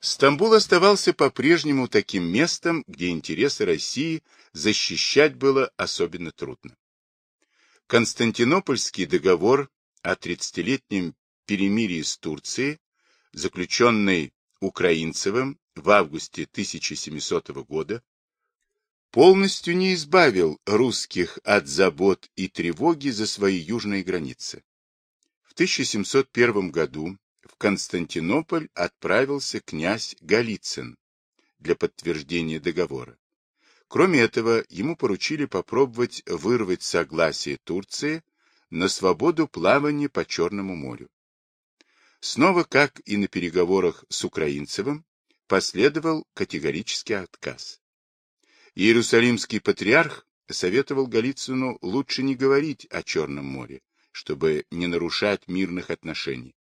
Стамбул оставался по-прежнему таким местом, где интересы России защищать было особенно трудно. Константинопольский договор о 30-летнем перемирии с Турцией, заключенный Украинцевым в августе 1700 года, полностью не избавил русских от забот и тревоги за свои южные границы. В 1701 году в Константинополь отправился князь Голицын для подтверждения договора. Кроме этого, ему поручили попробовать вырвать согласие Турции на свободу плавания по Черному морю. Снова, как и на переговорах с Украинцевым, последовал категорический отказ. Иерусалимский патриарх советовал Голицыну лучше не говорить о Черном море, чтобы не нарушать мирных отношений.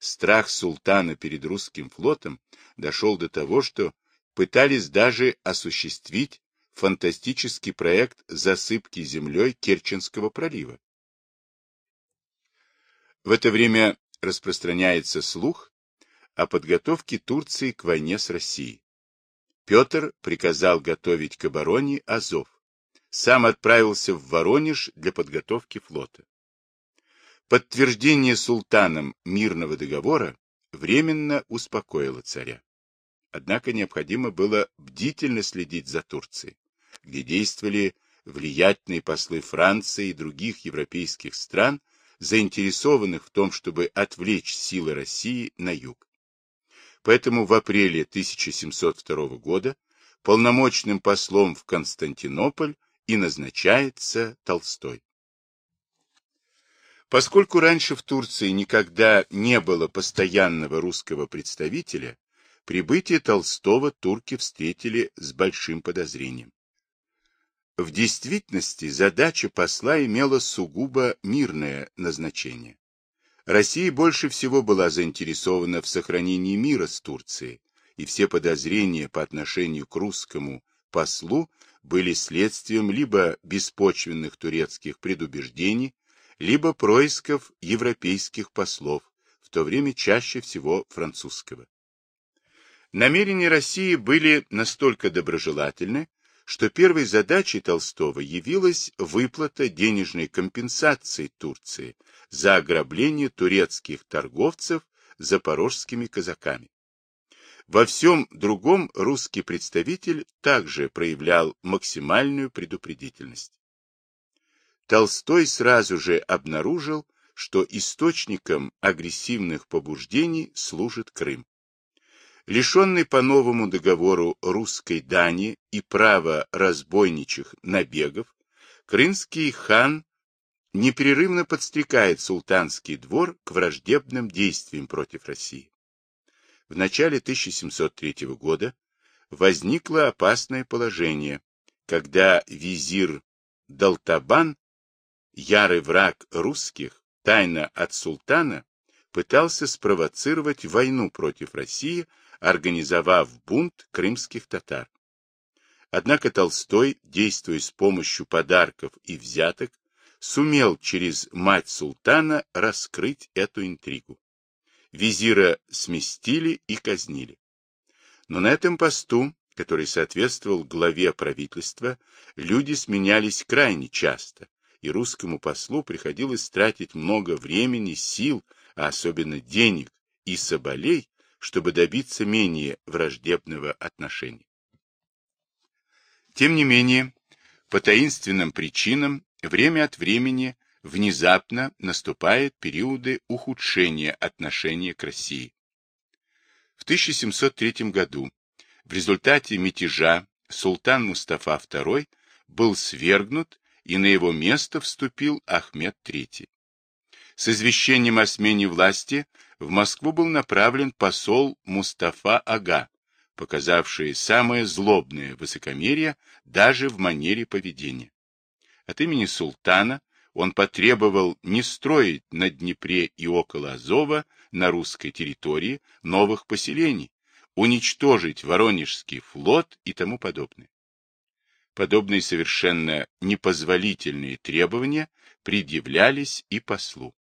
Страх султана перед русским флотом дошел до того, что пытались даже осуществить фантастический проект засыпки землей Керченского пролива. В это время распространяется слух о подготовке Турции к войне с Россией. Петр приказал готовить к обороне Азов. Сам отправился в Воронеж для подготовки флота. Подтверждение султаном мирного договора временно успокоило царя. Однако необходимо было бдительно следить за Турцией, где действовали влиятельные послы Франции и других европейских стран, заинтересованных в том, чтобы отвлечь силы России на юг. Поэтому в апреле 1702 года полномочным послом в Константинополь и назначается Толстой. Поскольку раньше в Турции никогда не было постоянного русского представителя, прибытие Толстого турки встретили с большим подозрением. В действительности задача посла имела сугубо мирное назначение. Россия больше всего была заинтересована в сохранении мира с Турцией, и все подозрения по отношению к русскому послу были следствием либо беспочвенных турецких предубеждений, либо происков европейских послов, в то время чаще всего французского. Намерения России были настолько доброжелательны, что первой задачей Толстого явилась выплата денежной компенсации Турции за ограбление турецких торговцев запорожскими казаками. Во всем другом русский представитель также проявлял максимальную предупредительность. Толстой сразу же обнаружил, что источником агрессивных побуждений служит Крым. Лишенный по новому договору русской дани и права разбойничьих набегов, крымский хан непрерывно подстрекает султанский двор к враждебным действиям против России. В начале 1703 года возникло опасное положение, когда визир Далтабан ярый враг русских, тайно от султана, пытался спровоцировать войну против России, организовав бунт крымских татар. Однако Толстой, действуя с помощью подарков и взяток, сумел через мать султана раскрыть эту интригу. Визира сместили и казнили. Но на этом посту, который соответствовал главе правительства, люди сменялись крайне часто, и русскому послу приходилось тратить много времени, сил, а особенно денег и соболей, чтобы добиться менее враждебного отношения. Тем не менее, по таинственным причинам время от времени внезапно наступают периоды ухудшения отношения к России. В 1703 году в результате мятежа султан Мустафа II был свергнут и на его место вступил Ахмед III. С извещением о смене власти в Москву был направлен посол Мустафа Ага, показавший самое злобное высокомерие даже в манере поведения. От имени султана он потребовал не строить на Днепре и около Азова на русской территории новых поселений, уничтожить Воронежский флот и тому подобное. Подобные совершенно непозволительные требования предъявлялись и послу.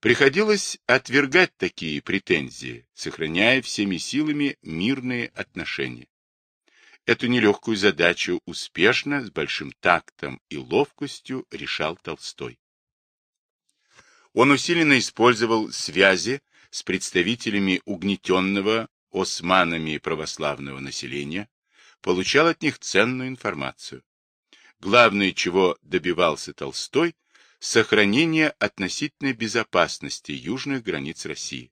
Приходилось отвергать такие претензии, сохраняя всеми силами мирные отношения. Эту нелегкую задачу успешно, с большим тактом и ловкостью решал Толстой. Он усиленно использовал связи с представителями угнетенного османами православного населения, получал от них ценную информацию. Главное, чего добивался Толстой, сохранение относительной безопасности южных границ России.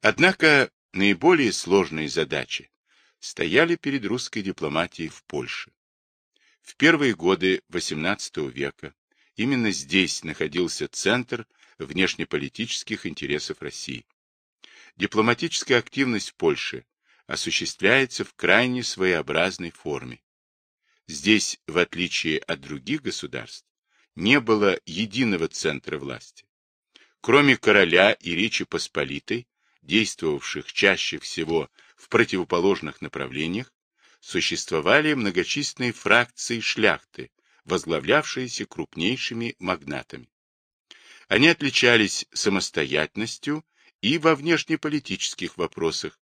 Однако наиболее сложные задачи стояли перед русской дипломатией в Польше. В первые годы XVIII века именно здесь находился центр внешнеполитических интересов России. Дипломатическая активность в Польше осуществляется в крайне своеобразной форме. Здесь, в отличие от других государств, не было единого центра власти. Кроме короля и Речи Посполитой, действовавших чаще всего в противоположных направлениях, существовали многочисленные фракции шляхты, возглавлявшиеся крупнейшими магнатами. Они отличались самостоятельностью и во внешнеполитических вопросах,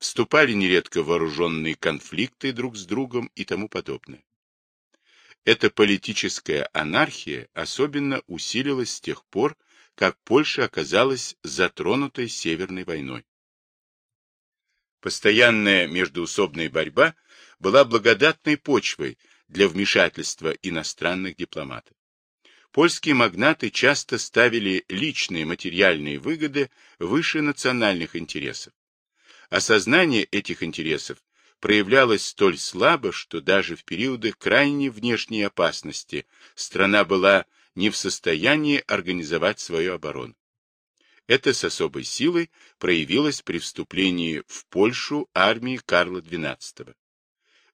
вступали нередко в вооруженные конфликты друг с другом и тому подобное. Эта политическая анархия особенно усилилась с тех пор, как Польша оказалась затронутой Северной войной. Постоянная междуусобная борьба была благодатной почвой для вмешательства иностранных дипломатов. Польские магнаты часто ставили личные материальные выгоды выше национальных интересов. Осознание этих интересов проявлялось столь слабо, что даже в периоды крайней внешней опасности страна была не в состоянии организовать свою оборону. Это с особой силой проявилось при вступлении в Польшу армии Карла XII.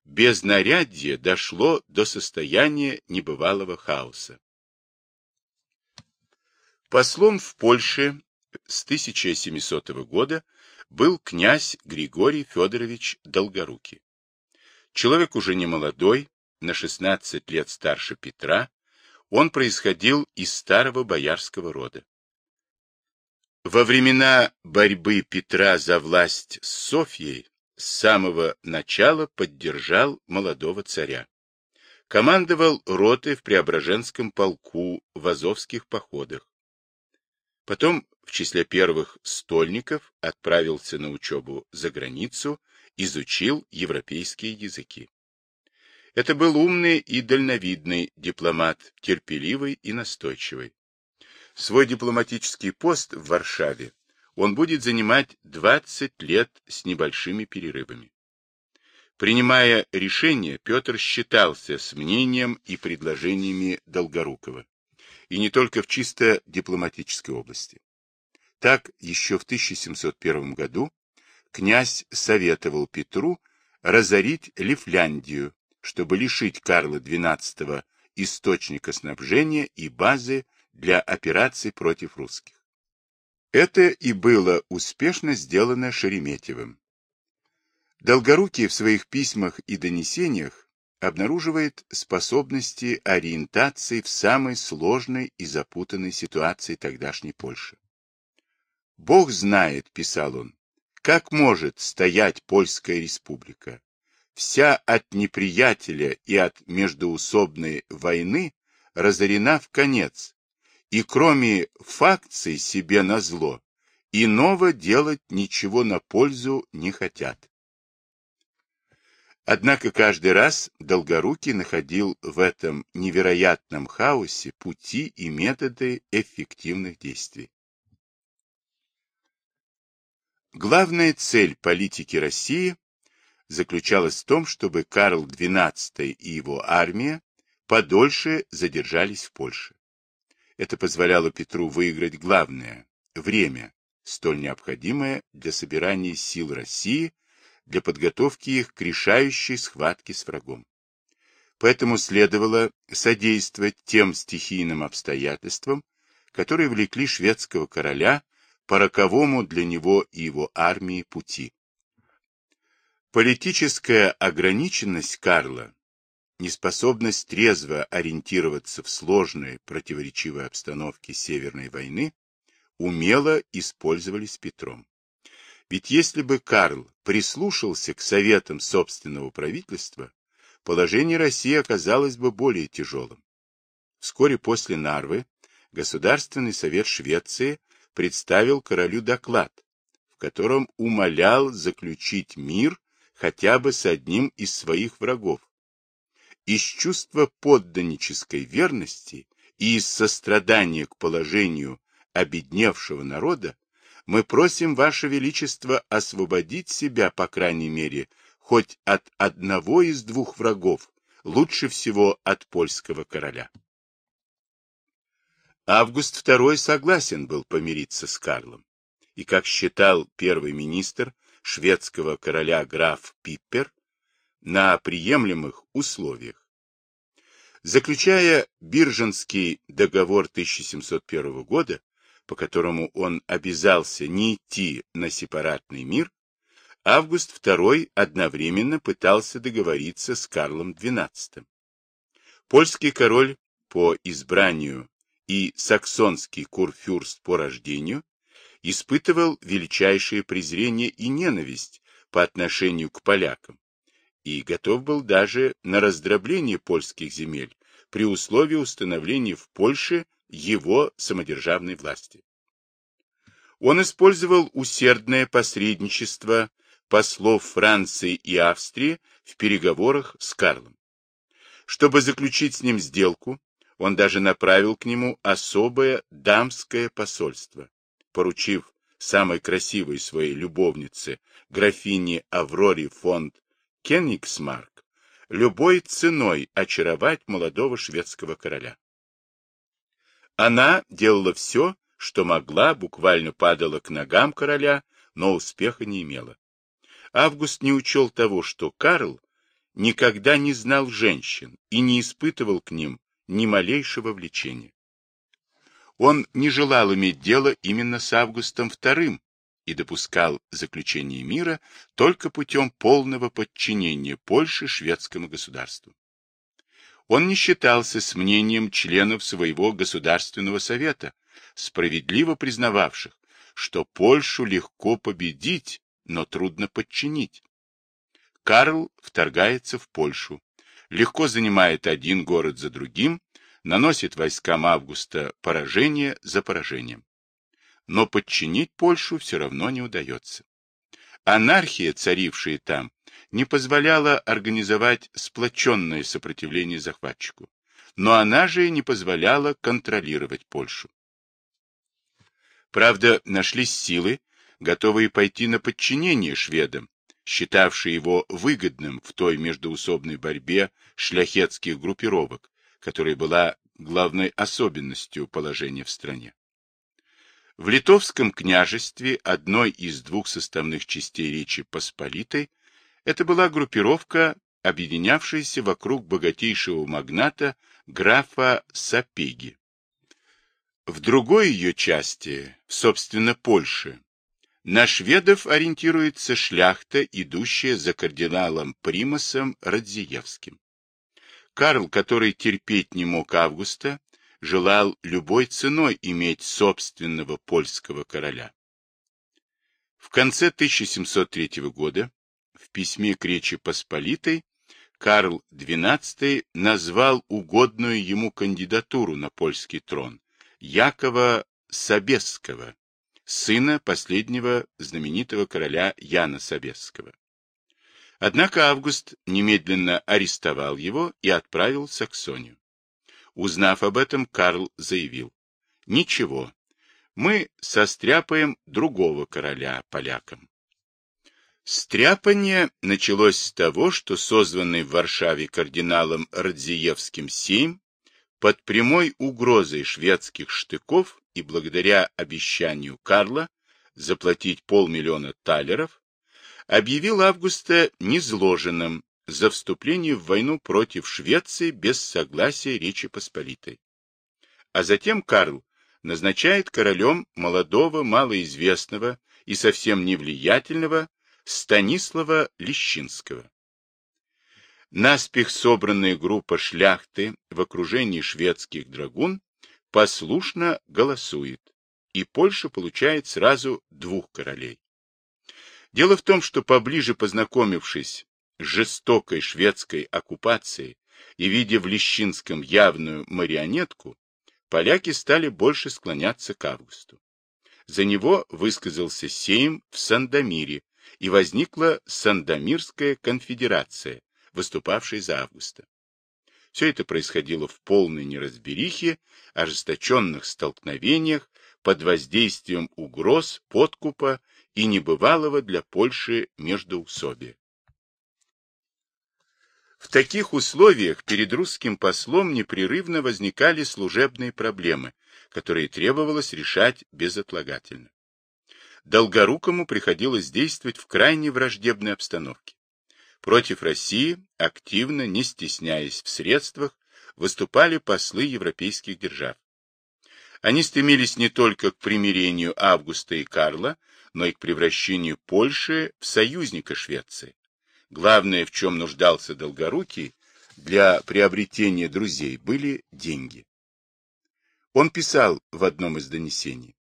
Без нарядья дошло до состояния небывалого хаоса. Послом в Польше с 1700 года был князь Григорий Федорович Долгорукий. Человек уже не молодой, на 16 лет старше Петра, он происходил из старого боярского рода. Во времена борьбы Петра за власть с Софьей с самого начала поддержал молодого царя. Командовал ротой в Преображенском полку в Азовских походах. Потом в числе первых стольников отправился на учебу за границу, изучил европейские языки. Это был умный и дальновидный дипломат, терпеливый и настойчивый. Свой дипломатический пост в Варшаве он будет занимать 20 лет с небольшими перерывами. Принимая решение, Петр считался с мнением и предложениями Долгорукова, и не только в чисто дипломатической области. Так, еще в 1701 году князь советовал Петру разорить Лифляндию, чтобы лишить Карла XII источника снабжения и базы для операций против русских. Это и было успешно сделано Шереметьевым. Долгорукий в своих письмах и донесениях обнаруживает способности ориентации в самой сложной и запутанной ситуации тогдашней Польши. «Бог знает», — писал он, — «как может стоять Польская республика? Вся от неприятеля и от междоусобной войны разорена в конец, и кроме факций себе назло, иного делать ничего на пользу не хотят». Однако каждый раз Долгорукий находил в этом невероятном хаосе пути и методы эффективных действий. Главная цель политики России заключалась в том, чтобы Карл XII и его армия подольше задержались в Польше. Это позволяло Петру выиграть главное – время, столь необходимое для собирания сил России, для подготовки их к решающей схватке с врагом. Поэтому следовало содействовать тем стихийным обстоятельствам, которые влекли шведского короля по роковому для него и его армии пути. Политическая ограниченность Карла неспособность трезво ориентироваться в сложной противоречивой обстановке Северной войны умело использовались Петром. Ведь если бы Карл прислушался к советам собственного правительства, положение России оказалось бы более тяжелым. Вскоре после Нарвы Государственный совет Швеции представил королю доклад, в котором умолял заключить мир хотя бы с одним из своих врагов. Из чувства подданнической верности и из сострадания к положению обедневшего народа мы просим Ваше Величество освободить себя, по крайней мере, хоть от одного из двух врагов, лучше всего от польского короля. Август II согласен был помириться с Карлом, и, как считал первый министр шведского короля граф Пиппер, на приемлемых условиях. Заключая Бирженский договор 1701 года, по которому он обязался не идти на сепаратный мир, Август II одновременно пытался договориться с Карлом XII. Польский король по избранию и саксонский курфюрст по рождению испытывал величайшее презрение и ненависть по отношению к полякам и готов был даже на раздробление польских земель при условии установления в Польше его самодержавной власти. Он использовал усердное посредничество послов Франции и Австрии в переговорах с Карлом. Чтобы заключить с ним сделку, он даже направил к нему особое дамское посольство, поручив самой красивой своей любовнице, графине Авроре фон Кенигсмарк, любой ценой очаровать молодого шведского короля. Она делала все, что могла, буквально падала к ногам короля, но успеха не имела. Август не учел того, что Карл никогда не знал женщин и не испытывал к ним ни малейшего влечения. Он не желал иметь дело именно с Августом II и допускал заключение мира только путем полного подчинения Польши шведскому государству. Он не считался с мнением членов своего Государственного совета, справедливо признававших, что Польшу легко победить, но трудно подчинить. Карл вторгается в Польшу, легко занимает один город за другим, наносит войскам Августа поражение за поражением. Но подчинить Польшу все равно не удается. Анархия, царившая там, не позволяла организовать сплоченное сопротивление захватчику, но она же и не позволяла контролировать Польшу. Правда, нашлись силы, готовые пойти на подчинение шведам, считавшие его выгодным в той междоусобной борьбе шляхетских группировок, которая была главной особенностью положения в стране. В литовском княжестве, одной из двух составных частей Речи Посполитой, это была группировка, объединявшаяся вокруг богатейшего магната графа Сапеги. В другой ее части, собственно, Польше, на шведов ориентируется шляхта, идущая за кардиналом Примасом Радзиевским. Карл, который терпеть не мог Августа, желал любой ценой иметь собственного польского короля. В конце 1703 года в письме к Речи Посполитой Карл XII назвал угодную ему кандидатуру на польский трон Якова Собесского, сына последнего знаменитого короля Яна Собесского. Однако Август немедленно арестовал его и отправил в Саксонию. Узнав об этом, Карл заявил, «Ничего, мы состряпаем другого короля полякам». Стряпание началось с того, что созванный в Варшаве кардиналом Радзиевским сейм под прямой угрозой шведских штыков и благодаря обещанию Карла заплатить полмиллиона талеров, объявил Августа незложенным за вступление в войну против Швеции без согласия Речи Посполитой. А затем Карл назначает королем молодого, малоизвестного и совсем невлиятельного Станислава Лещинского. наспех собранная группа шляхты в окружении шведских драгун послушно голосует, и Польша получает сразу двух королей. Дело в том, что поближе познакомившись с жестокой шведской оккупацией и видя в Лещинском явную марионетку, поляки стали больше склоняться к Августу. За него высказался Сейм в Сандомире, и возникла Сандомирская конфедерация, выступавшая за Августа. Все это происходило в полной неразберихе, ожесточенных столкновениях, под воздействием угроз, подкупа и небывалого для Польши междоусобия. В таких условиях перед русским послом непрерывно возникали служебные проблемы, которые требовалось решать безотлагательно. Долгорукому приходилось действовать в крайне враждебной обстановке. Против России, активно, не стесняясь в средствах, выступали послы европейских держав. Они стремились не только к примирению Августа и Карла, но и к превращению Польши в союзника Швеции. Главное, в чем нуждался Долгорукий, для приобретения друзей были деньги. Он писал в одном из донесений.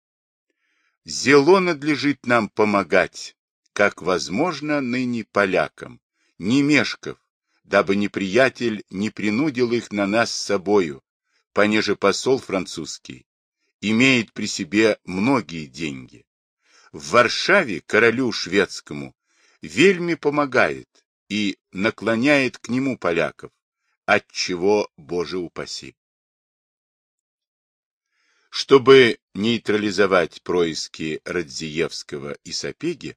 Зело надлежит нам помогать, как возможно ныне полякам, не мешков, дабы неприятель не принудил их на нас с собою, понеже посол французский имеет при себе многие деньги. В Варшаве королю шведскому вельми помогает и наклоняет к нему поляков, от чего, Боже упаси. Чтобы нейтрализовать происки Радзиевского и Сапеги,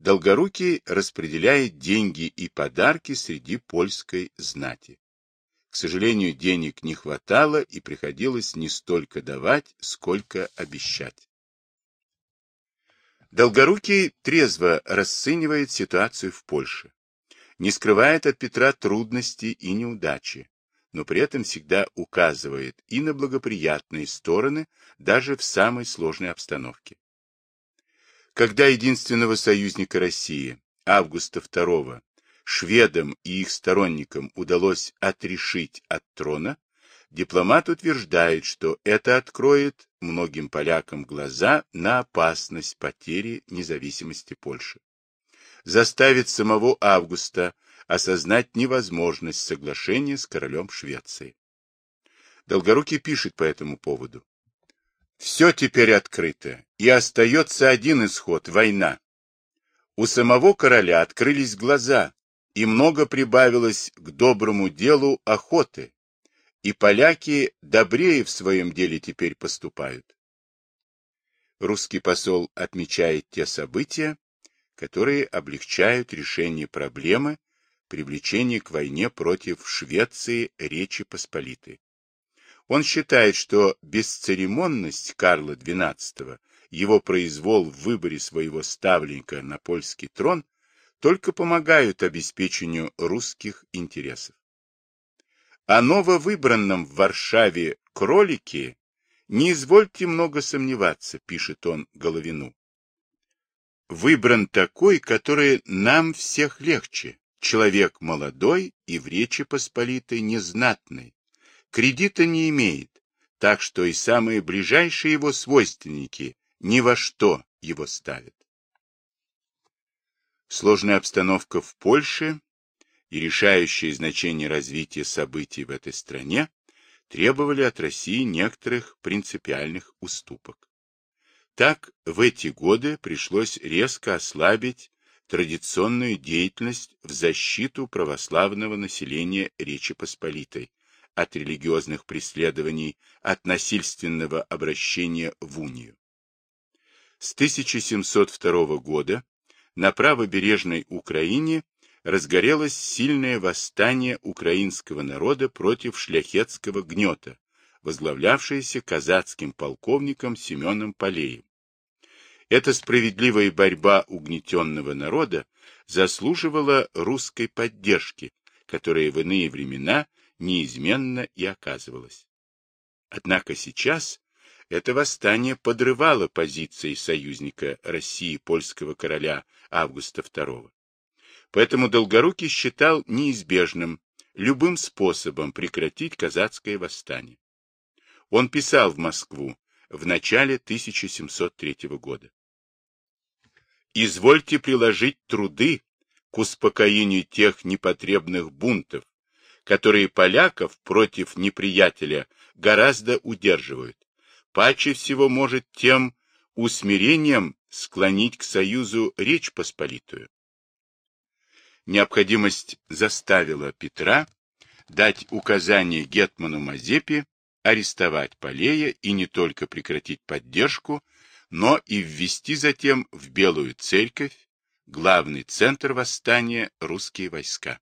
Долгорукий распределяет деньги и подарки среди польской знати. К сожалению, денег не хватало и приходилось не столько давать, сколько обещать. Долгорукий трезво расценивает ситуацию в Польше. Не скрывает от Петра трудности и неудачи но при этом всегда указывает и на благоприятные стороны даже в самой сложной обстановке. Когда единственного союзника России, Августа II, шведам и их сторонникам удалось отрешить от трона, дипломат утверждает, что это откроет многим полякам глаза на опасность потери независимости Польши. Заставит самого Августа осознать невозможность соглашения с королем Швеции. Долгорукий пишет по этому поводу. Все теперь открыто, и остается один исход – война. У самого короля открылись глаза, и много прибавилось к доброму делу охоты, и поляки добрее в своем деле теперь поступают. Русский посол отмечает те события, которые облегчают решение проблемы привлечение к войне против Швеции Речи Посполитой. Он считает, что бесцеремонность Карла XII, его произвол в выборе своего ставленника на польский трон только помогают обеспечению русских интересов. О нововыбранном в Варшаве кролике не извольте много сомневаться, пишет он Головину. Выбран такой, который нам всех легче, Человек молодой и в Речи Посполитой незнатный. Кредита не имеет, так что и самые ближайшие его свойственники ни во что его ставят. Сложная обстановка в Польше и решающее значение развития событий в этой стране требовали от России некоторых принципиальных уступок. Так, в эти годы пришлось резко ослабить традиционную деятельность в защиту православного населения Речи Посполитой от религиозных преследований, от насильственного обращения в унию. С 1702 года на правобережной Украине разгорелось сильное восстание украинского народа против шляхетского гнета, возглавлявшееся казацким полковником Семеном Полеем. Эта справедливая борьба угнетенного народа заслуживала русской поддержки, которая в иные времена неизменно и оказывалась. Однако сейчас это восстание подрывало позиции союзника России польского короля Августа II. Поэтому Долгорукий считал неизбежным любым способом прекратить казацкое восстание. Он писал в Москву в начале 1703 года. «Извольте приложить труды к успокоению тех непотребных бунтов, которые поляков против неприятеля гораздо удерживают. Паче всего может тем усмирением склонить к союзу Речь Посполитую. Необходимость заставила Петра дать указание Гетману Мазепи арестовать Полея и не только прекратить поддержку, но и ввести затем в Белую Церковь, главный центр восстания, русские войска.